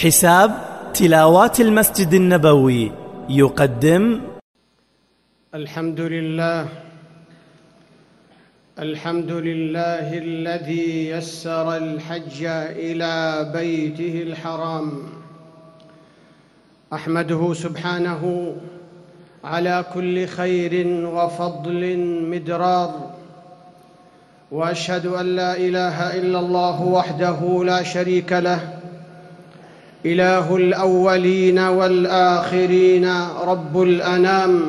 حساب تلاوات المسجد النبوي يقدم الحمد لله الحمد لله الذي يسر الحج إلى بيته الحرام. أحمده سبحانه على كل خير وفضل مدرار وأشهد أن لا إله إلا الله وحده لا شريك له إله الأولين والآخرين رب الأنام.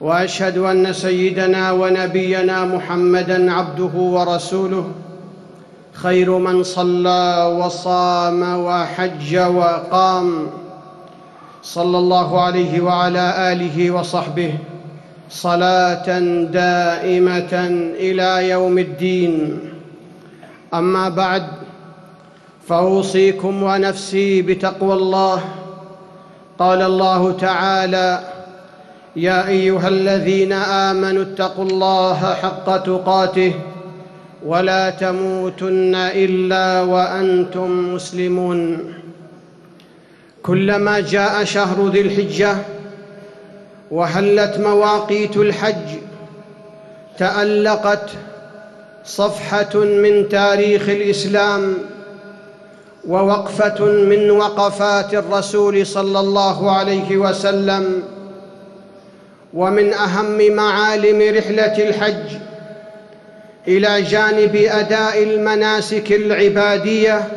وأشهد أن سيدنا ونبينا محمدا عبده ورسوله. خير من صلى وصام وحج وقام. صلى الله عليه وعلى آله وصحبه. صلاة دائمة إلى يوم الدين. أما بعد فأوصيكم ونفسي بتقوى الله. قال الله تعالى يا أيها الذين آمنوا اتقوا الله حق تقاته ولا تموتن إلا وأنتم مسلمون. كلما جاء شهر ذي الحجة وهلت مواقيت الحج تألقت صفحة من تاريخ الإسلام ووقفة من وقفات الرسول صلى الله عليه وسلم ومن أهم معالم رحلة الحج إلى جانب أداء المناسك العبادية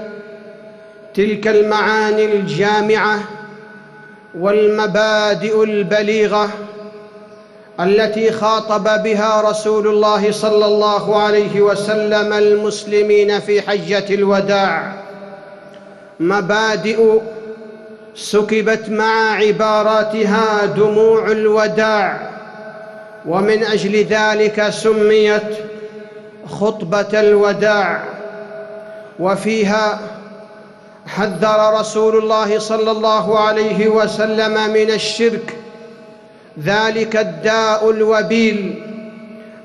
تلك المعاني الجامعة والمبادئ البليغة التي خاطب بها رسول الله صلى الله عليه وسلم المسلمين في حجة الوداع. مبادئ سكبت مع عباراتها دموع الوداع ومن أجل ذلك سميت خطبة الوداع. وفيها حذر رسول الله صلى الله عليه وسلم من الشرك ذلك الداء الوبيل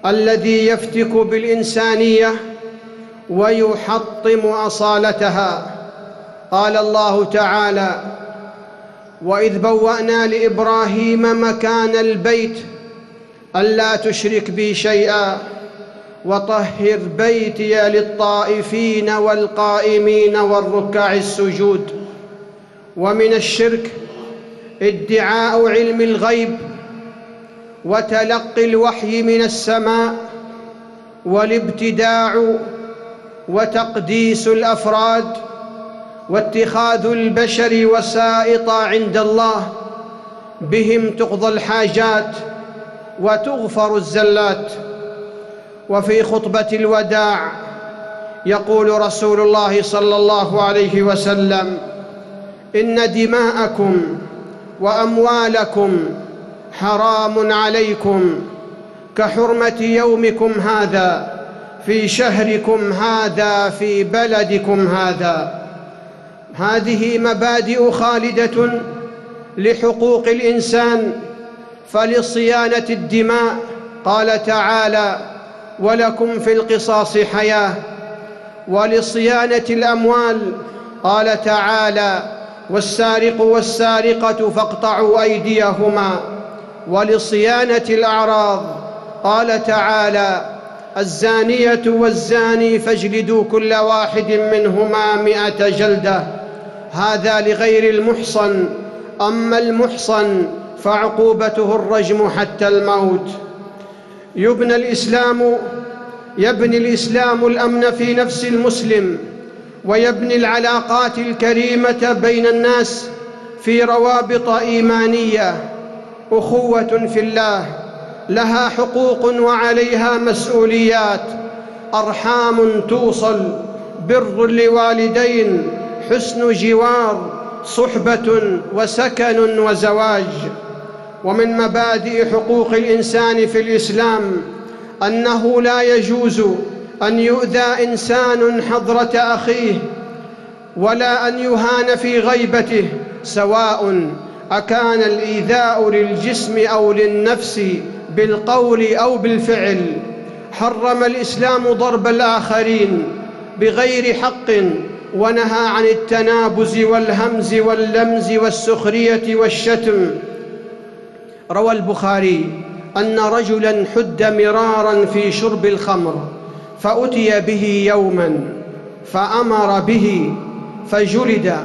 الذي يفتك بالإنسانية ويحطم أصالتها. قال الله تعالى واذ بوانا لابراهيم مكان البيت الا تشرك بي شيئا وطهر بيتي للطائفين والقائمين والركع السجود ومن الشرك ادعاء علم الغيب وتلقي الوحي من السماء والابتداع وتقديس الافراد واتخاذ البشر وسائط عند الله بهم تقضى الحاجات وتغفر الزلات. وفي خطبة الوداع يقول رسول الله صلى الله عليه وسلم إن دماءكم وأموالكم حرام عليكم كحرمة يومكم هذا في شهركم هذا في بلدكم هذا. هذه مبادئ خالدة لحقوق الإنسان فلصيانة الدماء. قال تعالى ولكم في القصاص حياة ولصيانة الأموال قال تعالى والسارق والسارقة فاقطعوا أيديهما ولصيانة الأعراض قال تعالى الزانية والزاني فاجلدوا كل واحد منهما مائه جلدة هذا لغير المحصن. أما المحصن فعقوبته الرجم حتى الموت. يبنى الإسلام يبني الإسلام الأمن في نفس المسلم ويبني العلاقات الكريمة بين الناس في روابط إيمانية. أخوة في الله لها حقوق وعليها مسؤوليات. أرحام توصل بر لوالدين. حسن جوار صحبة وسكن وزواج. ومن مبادئ حقوق الإنسان في الإسلام أنه لا يجوز أن يؤذى إنسان حضرة أخيه ولا أن يهان في غيبته سواء أكان الإيذاء للجسم أو للنفس بالقول أو بالفعل. حرم الإسلام ضرب الآخرين بغير حق ونهى عن التنابز والهمز واللمز والسخرية والشتم. روى البخاري أن رجلا حد مرارا في شرب الخمر فأتي به يوما فأمر به فجلد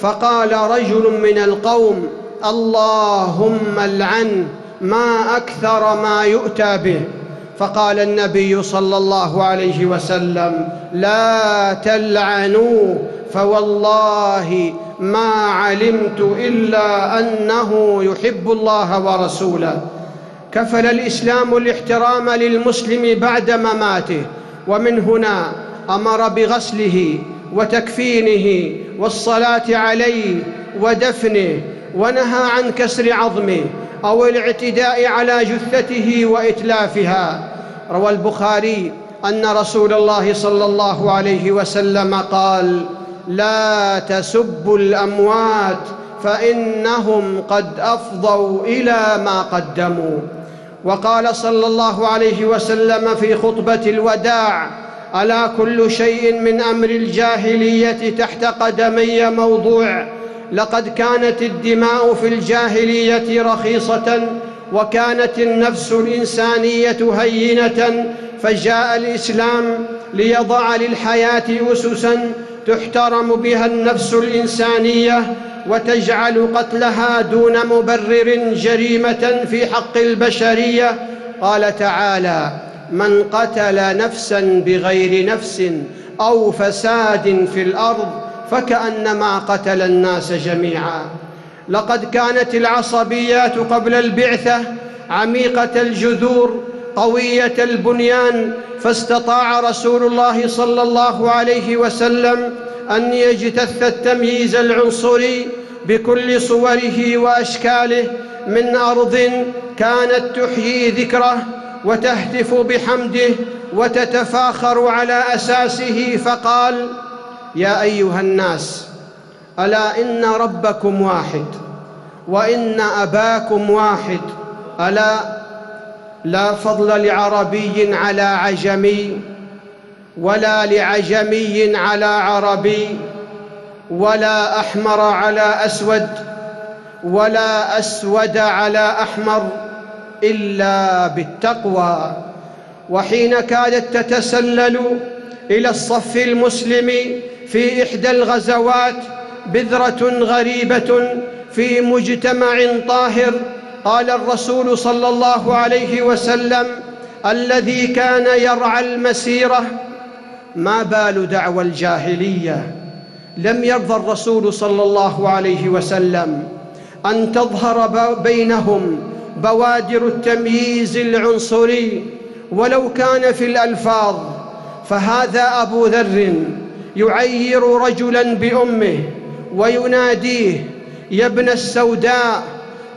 فقال رجل من القوم اللهم العن ما أكثر ما يؤتى به. فقال النبي صلى الله عليه وسلم لا تلعنوا فوالله ما علمت إلا أنه يحب الله ورسوله. كفل الإسلام الاحترام للمسلم بعد مماته ومن هنا أمر بغسله وتكفينه والصلاة عليه ودفنه ونهى عن كسر عظمه أو الاعتداء على جثته وإتلافها. روى البخاري أن رسول الله صلى الله عليه وسلم قال لا تسبوا الأموات فإنهم قد أفضوا إلى ما قدموا. وقال صلى الله عليه وسلم في خطبة الوداع ألا كل شيء من أمر الجاهلية تحت قدمي موضوع لقد كانت الدماء في الجاهلية رخيصة وكانت النفس الإنسانية هينة فجاء الإسلام ليضع للحياة اسسا تحترم بها النفس الإنسانية وتجعل قتلها دون مبرر جريمة في حق البشرية. قال تعالى من قتل نفسا بغير نفس أو فساد في الأرض فكانما قتل الناس جميعا. لقد كانت العصبيات قبل البعثة عميقة الجذور قوية البنيان فاستطاع رسول الله صلى الله عليه وسلم أن يجتث التمييز العنصري بكل صوره وأشكاله من أرض كانت تحيي ذكره وتهتف بحمده وتتفاخر على أساسه فقال يا أيها الناس ألا إن ربكم واحد وإن أباكم واحد ألا لا فضل لعربي على عجمي ولا لعجمي على عربي ولا أحمر على أسود ولا أسود على أحمر إلا بالتقوى. وحين كادت تتسلل إلى الصف المسلم في إحدى الغزوات بذرة غريبة في مجتمع طاهر قال الرسول صلى الله عليه وسلم الذي كان يرعى المسيرة ما بال دعوى الجاهلية. لم يرضى الرسول صلى الله عليه وسلم أن تظهر بينهم بوادر التمييز العنصري ولو كان في الألفاظ. فهذا أبو ذر يعير رجلا بأمه ويناديه يا ابن السوداء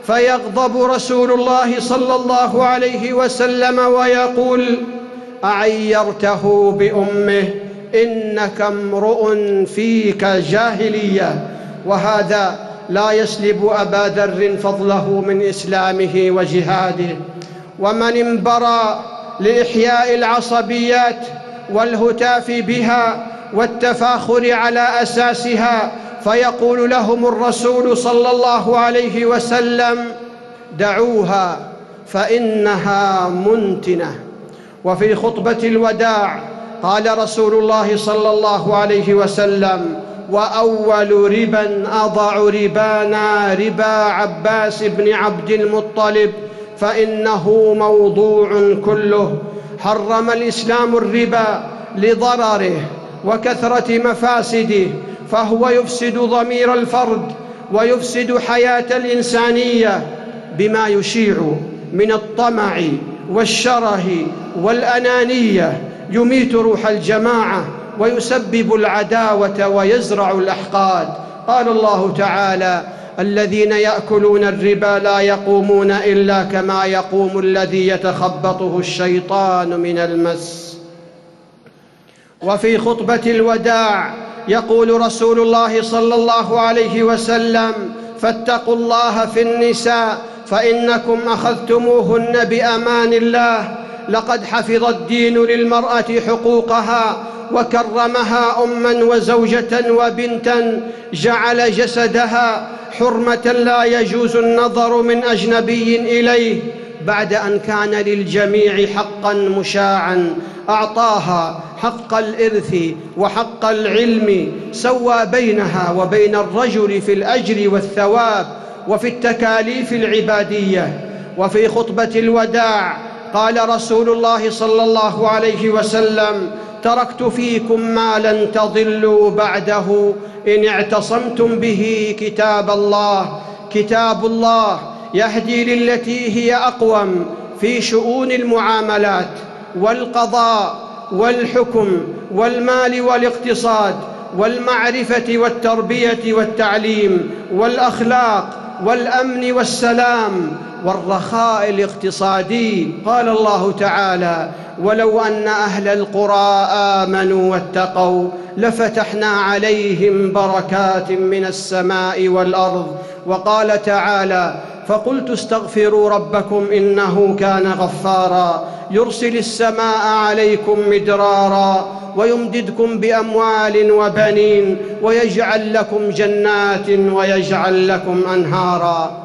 فيغضب رسول الله صلى الله عليه وسلم ويقول أعيرته بأمه إنك امرؤ فيك جاهلية وهذا لا يسلب أبا ذر فضله من إسلامه وجهاده ومن انبرى لإحياء العصبيات والهتاف بها والتفاخر على أساسها فيقول لهم الرسول صلى الله عليه وسلم دعوها فإنها منتنة. وفي خطبة الوداع قال رسول الله صلى الله عليه وسلم وأول ربا أضع ربانا ربا عباس بن عبد المطلب فإنه موضوع كله حرم الإسلام الربا لضرره. وكثرة مفاسده فهو يفسد ضمير الفرد ويفسد حياة الإنسانية بما يشيع من الطمع والشره والأنانية. يميت روح الجماعة ويسبب العداوة ويزرع الأحقاد. قال الله تعالى الذين يأكلون الربا لا يقومون إلا كما يقوم الذي يتخبطه الشيطان من المس. وفي خطبة الوداع يقول رسول الله صلى الله عليه وسلم فاتقوا الله في النساء فإنكم أخذتموهن بأمان الله لقد حفظ الدين للمرأة حقوقها وكرمها اما وزوجة وبنتا جعل جسدها حرمة لا يجوز النظر من أجنبي إليه بعد أن كان للجميع حقا مشاعا أعطاها حق الإرث وحق العلم سوى بينها وبين الرجل في الأجر والثواب وفي التكاليف العبادية وفي خطبة الوداع. قال رسول الله صلى الله عليه وسلم تركت فيكم ما لن تضلوا بعده إن اعتصمتم به كتاب الله. كتاب الله يهدي للتي هي أقوم في شؤون المعاملات والقضاء والحكم والمال والاقتصاد والمعرفة والتربية والتعليم والأخلاق والأمن والسلام والرخاء الاقتصادي. قال الله تعالى ولو أن أهل القرى آمنوا واتقوا لفتحنا عليهم بركات من السماء والأرض وقال تعالى فقلت استغفروا ربكم إنه كان غفارا. يرسل السماء عليكم مدرارا ويمددكم بأموال وبنين ويجعل لكم جنات ويجعل لكم أنهارا.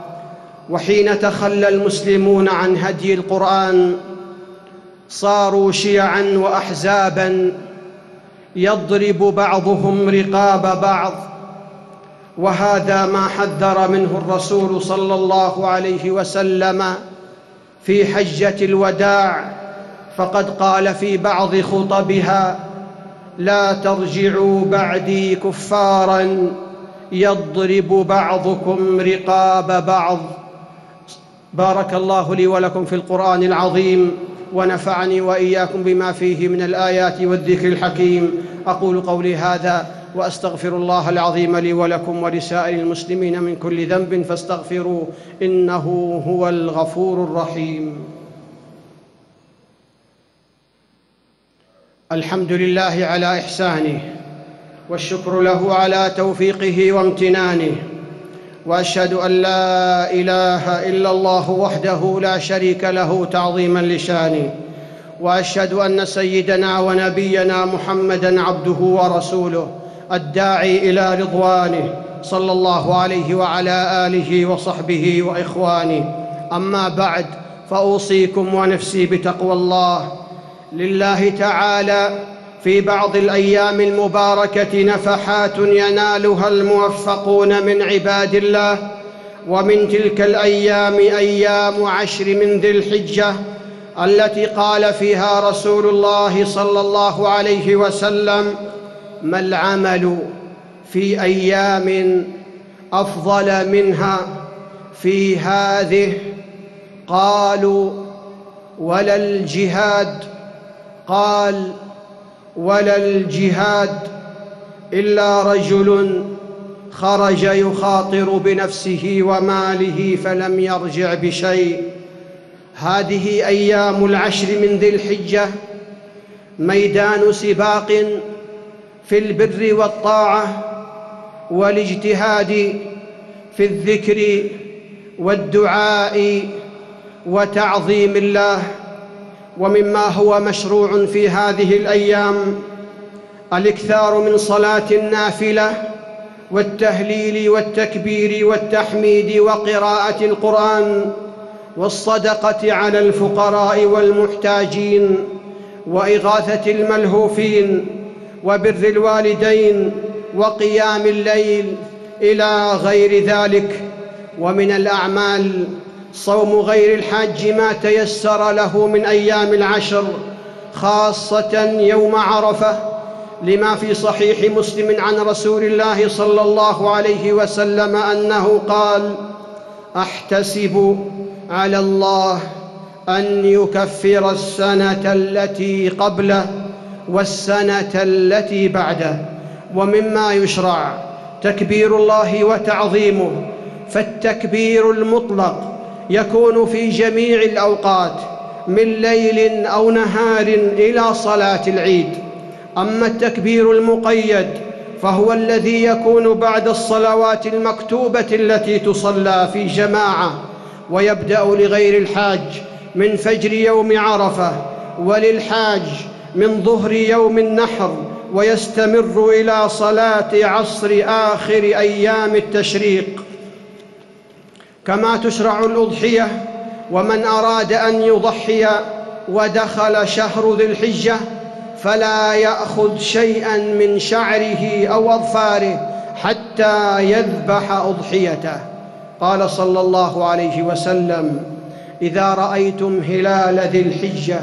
وحين تخلى المسلمون عن هدي القرآن صاروا شيعا واحزابا يضرب بعضهم رقاب بعض. وهذا ما حذر منه الرسول صلى الله عليه وسلم في حجة الوداع فقد قال في بعض خطبها لا ترجعوا بعدي كفارا يضرب بعضكم رقاب بعض. بارك الله لي ولكم في القرآن العظيم ونفعني وإياكم بما فيه من الآيات والذكر الحكيم. أقول قولي هذا وأستغفر الله العظيم لي ولكم ولسائر المسلمين من كل ذنب فاستغفروه إنه هو الغفور الرحيم. الحمد لله على إحسانه والشكر له على توفيقه وامتنانه وأشهد أن لا إله إلا الله وحده لا شريك له تعظيما لشانه وأشهد أن سيدنا ونبينا محمدا عبده ورسوله الداعي إلى رضوانه صلى الله عليه وعلى آله وصحبه وإخوانه. أما بعد فأوصيكم ونفسي بتقوى الله. لله تعالى في بعض الأيام المباركة نفحات ينالها الموفقون من عباد الله ومن تلك الأيام أيام عشر من ذي الحجة التي قال فيها رسول الله صلى الله عليه وسلم ما العمل في أيام أفضل منها في هذه؟ قالوا ولا الجهاد. قال ولا الجهاد إلا رجل خرج يخاطر بنفسه وماله فلم يرجع بشيء. هذه أيام العشر من ذي الحجة ميدان سباق في البر والطاعة والاجتهاد في الذكر والدعاء وتعظيم الله ومما هو مشروع في هذه الأيام الإكثار من صلاة النافلة والتهليل والتكبير والتحميد وقراءة القرآن والصدقة على الفقراء والمحتاجين وإغاثة الملهوفين وبر الوالدين وقيام الليل إلى غير ذلك. ومن الأعمال صوم غير الحاج ما تيسر له من أيام العشر خاصة يوم عرفة لما في صحيح مسلم عن رسول الله صلى الله عليه وسلم أنه قال أحتسب على الله أن يكفر السنة التي قبله. والسنة التي بعده ومما يشرع تكبير الله وتعظيمه فالتكبير المطلق يكون في جميع الأوقات من ليل أو نهار إلى صلاة العيد. أما التكبير المقيد فهو الذي يكون بعد الصلوات المكتوبة التي تصلى في جماعة ويبدأ لغير الحاج من فجر يوم عرفة وللحاج من ظهر يوم النحر ويستمر إلى صلاة عصر آخر أيام التشريق. كما تشرع الأضحية ومن أراد أن يضحي ودخل شهر ذي الحجة فلا يأخذ شيئا من شعره أو أظفاره حتى يذبح أضحيته. قال صلى الله عليه وسلم إذا رأيتم هلال ذي الحجة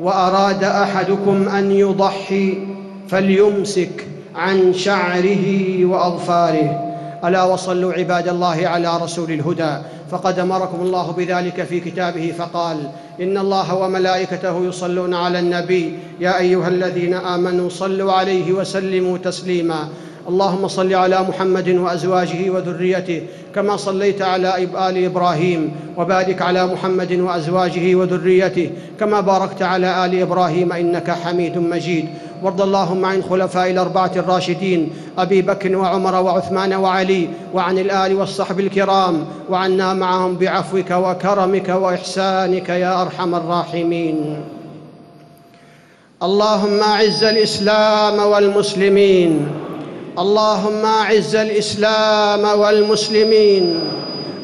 وأراد أحدكم أن يضحي فليمسك عن شعره وأظفاره. ألا وصلوا عباد الله على رسول الهدى. فقد أمركم الله بذلك في كتابه فقال إن الله وملائكته يصلون على النبي. يا أيها الذين آمنوا صلوا عليه وسلموا تسليما. اللهم صل على محمد وأزواجه وذريته كما صليت على آل إبراهيم وبارك على محمد وأزواجه وذريته كما باركت على آل إبراهيم إنك حميد مجيد. وارض اللهم عن خلفاء الأربعة الراشدين أبي بكر وعمر وعثمان وعلي وعن الآل والصحب الكرام وعنا معهم بعفوك وكرمك وإحسانك يا أرحم الراحمين. اللهم أعز الإسلام والمسلمين. اللهم اعز الإسلام والمسلمين.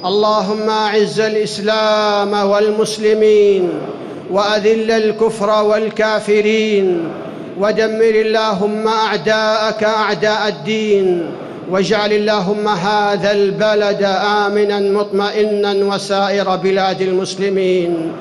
اللهم اعز الإسلام والمسلمين. وأذل الكفر والكافرين. ودمر اللهم أعداءك أعداء الدين. واجعل اللهم هذا البلد آمنا مطمئنا وسائر بلاد المسلمين.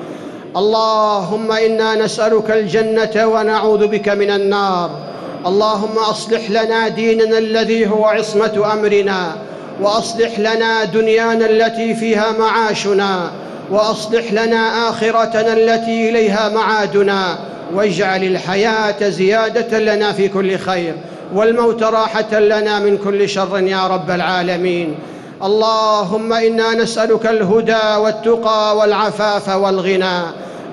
اللهم إنا نسألك الجنة ونعوذ بك من النار. اللهم أصلح لنا ديننا الذي هو عصمة أمرنا وأصلح لنا دنيانا التي فيها معاشنا وأصلح لنا آخرتنا التي إليها معادنا واجعل الحياة زيادة لنا في كل خير والموت راحة لنا من كل شر يا رب العالمين. اللهم إنا نسألك الهدى والتقى والعفاف والغنى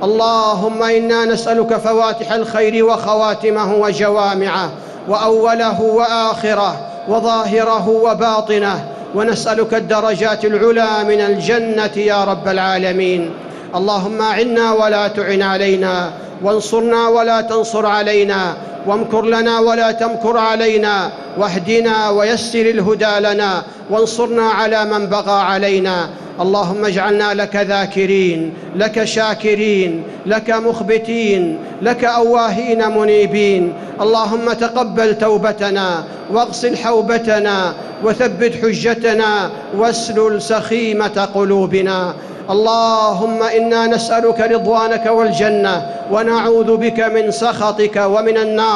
اللهم إنا نسألك فواتح الخير وخواتمه وجوامعه وأوله وآخره وظاهره وباطنه ونسألك الدرجات العلى من الجنة يا رب العالمين. اللهم أعنا ولا تعن علينا وانصرنا ولا تنصر علينا وامكر لنا ولا تمكر علينا واهدنا ويسر الهدى لنا وانصرنا على من بغى علينا. اللهم اجعلنا لك ذاكرين لك شاكرين لك مخبتين لك أواهين منيبين. اللهم تقبل توبتنا واغسل حوبتنا وثبت حجتنا واسلل سخيمة قلوبنا. اللهم إنا نسألك رضوانك والجنة ونعوذ بك من سخطك ومن النار.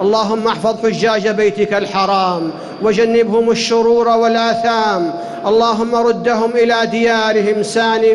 اللهم احفظ حجاج بيتك الحرام وجنبهم الشرور والآثام. اللهم ردهم إلى ديارهم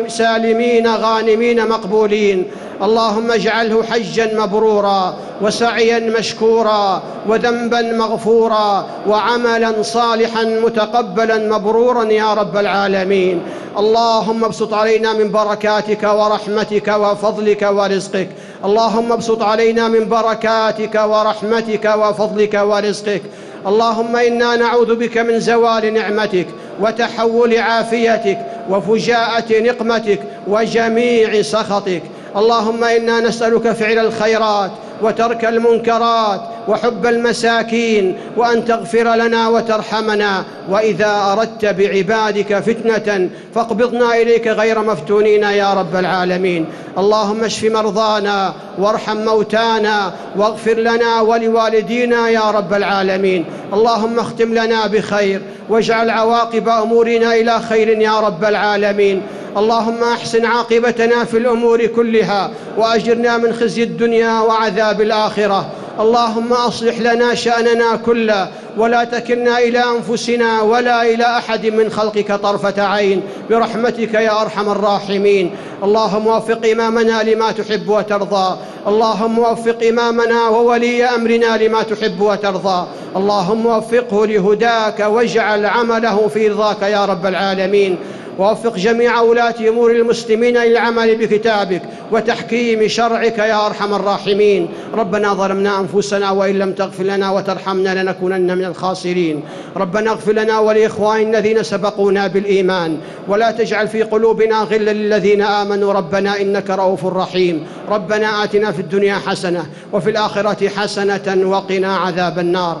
سالمين غانمين مقبولين. اللهم اجعله حجا مبرورا وسعيا مشكورا وذنبا مغفورا وعملا صالحا متقبلا مبرورا يا رب العالمين. اللهم ابسط علينا من بركاتك ورحمتك وفضلك ورزقك. اللهم ابسط علينا من بركاتك ورحمتك وفضلك ورزقك. اللهم إنا نعوذ بك من زوال نعمتك وتحول عافيتك وفجاءة نقمتك وجميع سخطك. اللهم إنا نسألك فعل الخيرات وترك المنكرات وحب المساكين وأن تغفر لنا وترحمنا وإذا أردت بعبادك فتنة فاقبضنا إليك غير مفتونين يا رب العالمين. اللهم اشف مرضانا وارحم موتانا واغفر لنا ولوالدينا يا رب العالمين. اللهم اختم لنا بخير واجعل عواقب أمورنا إلى خير يا رب العالمين. اللهم أحسن عاقبتنا في الأمور كلها وأجرنا من خزي الدنيا وعذاب الآخرة. اللهم أصلح لنا شأننا كله ولا تكلنا إلى أنفسنا ولا إلى أحد من خلقك طرفة عين. برحمتك يا أرحم الراحمين. اللهم وفق إمامنا لما تحب وترضى. اللهم وفق إمامنا وولي أمرنا لما تحب وترضى. اللهم وفقه لهداك واجعل عمله في رضاك يا رب العالمين. ووفق جميع ولاة أمور المسلمين إلى العمل بكتابك وتحكيم شرعك يا أرحم الراحمين. ربنا ظلمنا أنفسنا وإن لم تغفر لنا وترحمنا لنكونن من الخاسرين. ربنا اغفر لنا ولإخواننا الذين سبقونا بالإيمان. ولا تجعل في قلوبنا غلا للذين آمنوا. ربنا إنك رؤوف رحيم. ربنا آتنا في الدنيا حسنة وفي الآخرة حسنة وقنا عذاب النار.